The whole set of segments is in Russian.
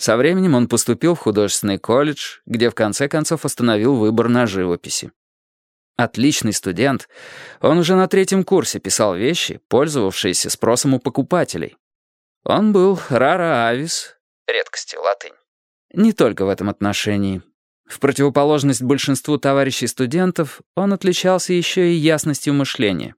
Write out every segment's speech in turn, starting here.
Со временем он поступил в художественный колледж, где в конце концов остановил выбор на живописи. Отличный студент, он уже на третьем курсе писал вещи, пользовавшиеся спросом у покупателей. Он был рара авис, редкости латынь, не только в этом отношении. В противоположность большинству товарищей студентов, он отличался еще и ясностью мышления.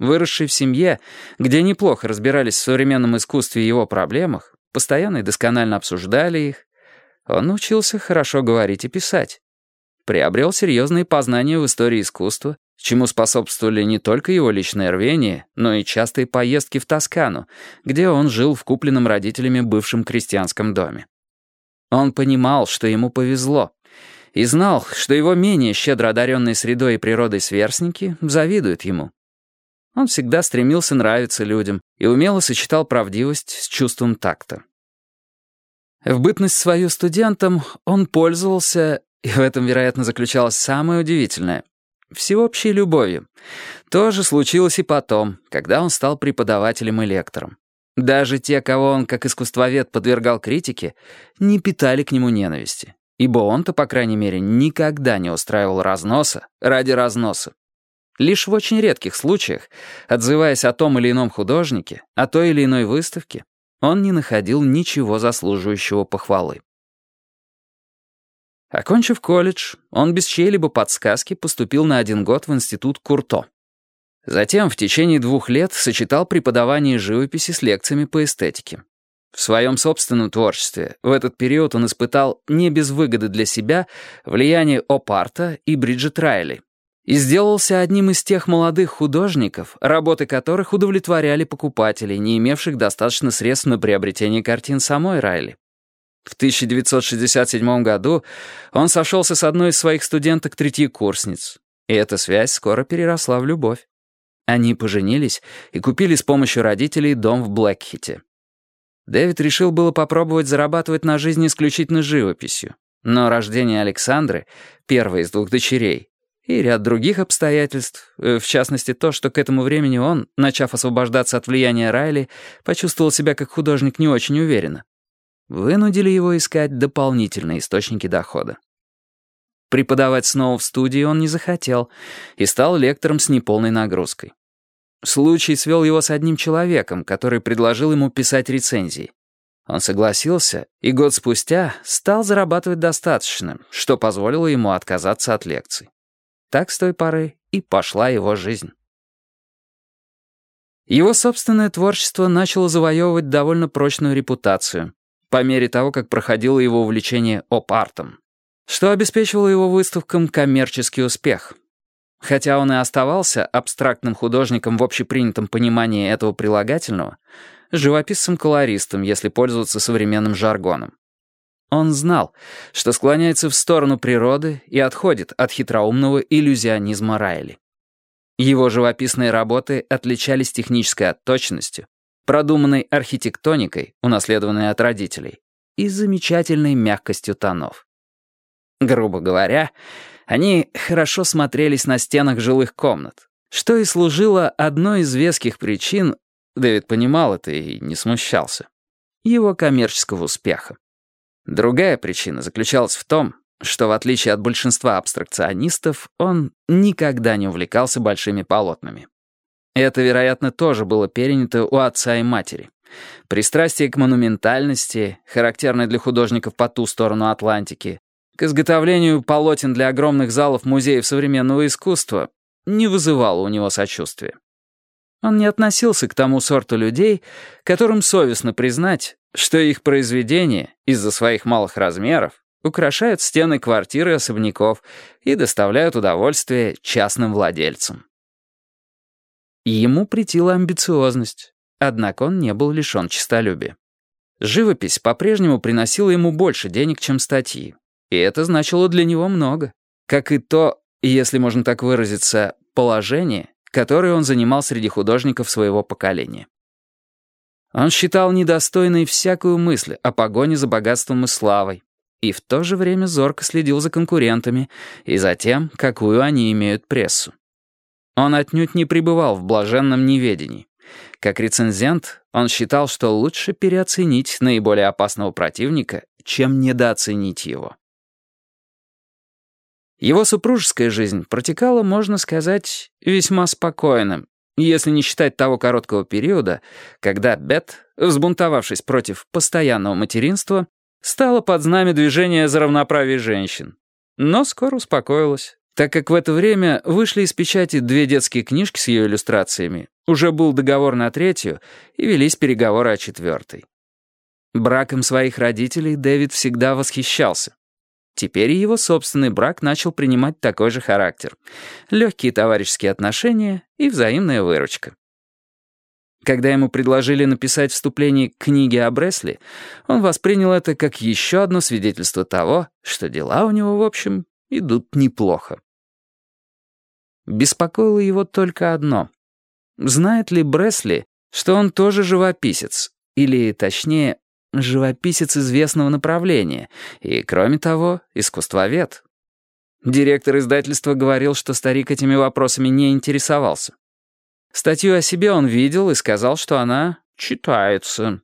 Выросший в семье, где неплохо разбирались в современном искусстве и его проблемах, постоянно и досконально обсуждали их, он научился хорошо говорить и писать. Приобрел серьезные познания в истории искусства, чему способствовали не только его личное рвение, но и частые поездки в Тоскану, где он жил в купленном родителями бывшем крестьянском доме. Он понимал, что ему повезло, и знал, что его менее щедро одаренные средой и природой сверстники завидуют ему. Он всегда стремился нравиться людям и умело сочетал правдивость с чувством такта. В бытность свою студентом он пользовался, и в этом, вероятно, заключалось самое удивительное, всеобщей любовью. То же случилось и потом, когда он стал преподавателем и лектором. Даже те, кого он как искусствовед подвергал критике, не питали к нему ненависти, ибо он-то, по крайней мере, никогда не устраивал разноса ради разноса. Лишь в очень редких случаях, отзываясь о том или ином художнике, о той или иной выставке, он не находил ничего заслуживающего похвалы. Окончив колледж, он без чьей-либо подсказки поступил на один год в институт Курто. Затем в течение двух лет сочетал преподавание живописи с лекциями по эстетике. В своем собственном творчестве в этот период он испытал не без выгоды для себя влияние Опарта и Бриджит Райли, и сделался одним из тех молодых художников, работы которых удовлетворяли покупателей, не имевших достаточно средств на приобретение картин самой Райли. В 1967 году он сошелся с одной из своих студенток-третьекурсниц, и эта связь скоро переросла в любовь. Они поженились и купили с помощью родителей дом в Блэкхите. Дэвид решил было попробовать зарабатывать на жизнь исключительно живописью, но рождение Александры, первой из двух дочерей, и ряд других обстоятельств, э, в частности то, что к этому времени он, начав освобождаться от влияния Райли, почувствовал себя как художник не очень уверенно. Вынудили его искать дополнительные источники дохода. Преподавать снова в студии он не захотел и стал лектором с неполной нагрузкой. Случай свел его с одним человеком, который предложил ему писать рецензии. Он согласился и год спустя стал зарабатывать достаточно, что позволило ему отказаться от лекций. Так с той поры и пошла его жизнь. Его собственное творчество начало завоевывать довольно прочную репутацию по мере того, как проходило его увлечение оп-артом, что обеспечивало его выставкам коммерческий успех. Хотя он и оставался абстрактным художником в общепринятом понимании этого прилагательного, живописцем-колористом, если пользоваться современным жаргоном. Он знал, что склоняется в сторону природы и отходит от хитроумного иллюзионизма Райли. Его живописные работы отличались технической отточенностью, продуманной архитектоникой, унаследованной от родителей, и замечательной мягкостью тонов. Грубо говоря, они хорошо смотрелись на стенах жилых комнат, что и служило одной из веских причин, Дэвид понимал это и не смущался, его коммерческого успеха. Другая причина заключалась в том, что в отличие от большинства абстракционистов, он никогда не увлекался большими полотнами. Это, вероятно, тоже было перенято у отца и матери. Пристрастие к монументальности, характерное для художников по ту сторону Атлантики, к изготовлению полотен для огромных залов музеев современного искусства, не вызывало у него сочувствия. Он не относился к тому сорту людей, которым совестно признать, что их произведения из-за своих малых размеров украшают стены квартиры особняков и доставляют удовольствие частным владельцам. Ему претила амбициозность, однако он не был лишен честолюбия. Живопись по-прежнему приносила ему больше денег, чем статьи, и это значило для него много, как и то, если можно так выразиться, положение, которое он занимал среди художников своего поколения. Он считал недостойной всякую мысль о погоне за богатством и славой, и в то же время зорко следил за конкурентами и за тем, какую они имеют прессу. Он отнюдь не пребывал в блаженном неведении, Как рецензент, он считал, что лучше переоценить наиболее опасного противника, чем недооценить его. Его супружеская жизнь протекала, можно сказать, весьма спокойным, если не считать того короткого периода, когда Бет, взбунтовавшись против постоянного материнства, стала под знамя движения за равноправие женщин. Но скоро успокоилась, так как в это время вышли из печати две детские книжки с ее иллюстрациями, уже был договор на третью, и велись переговоры о четвертой. Браком своих родителей Дэвид всегда восхищался. Теперь и его собственный брак начал принимать такой же характер. Легкие товарищеские отношения и взаимная выручка. Когда ему предложили написать вступление к книге о Бресли, он воспринял это как еще одно свидетельство того, что дела у него, в общем, идут неплохо. Беспокоило его только одно. Знает ли Бресли, что он тоже живописец, или, точнее, живописец известного направления, и, кроме того, искусствовед? Директор издательства говорил, что старик этими вопросами не интересовался. Статью о себе он видел и сказал, что она читается.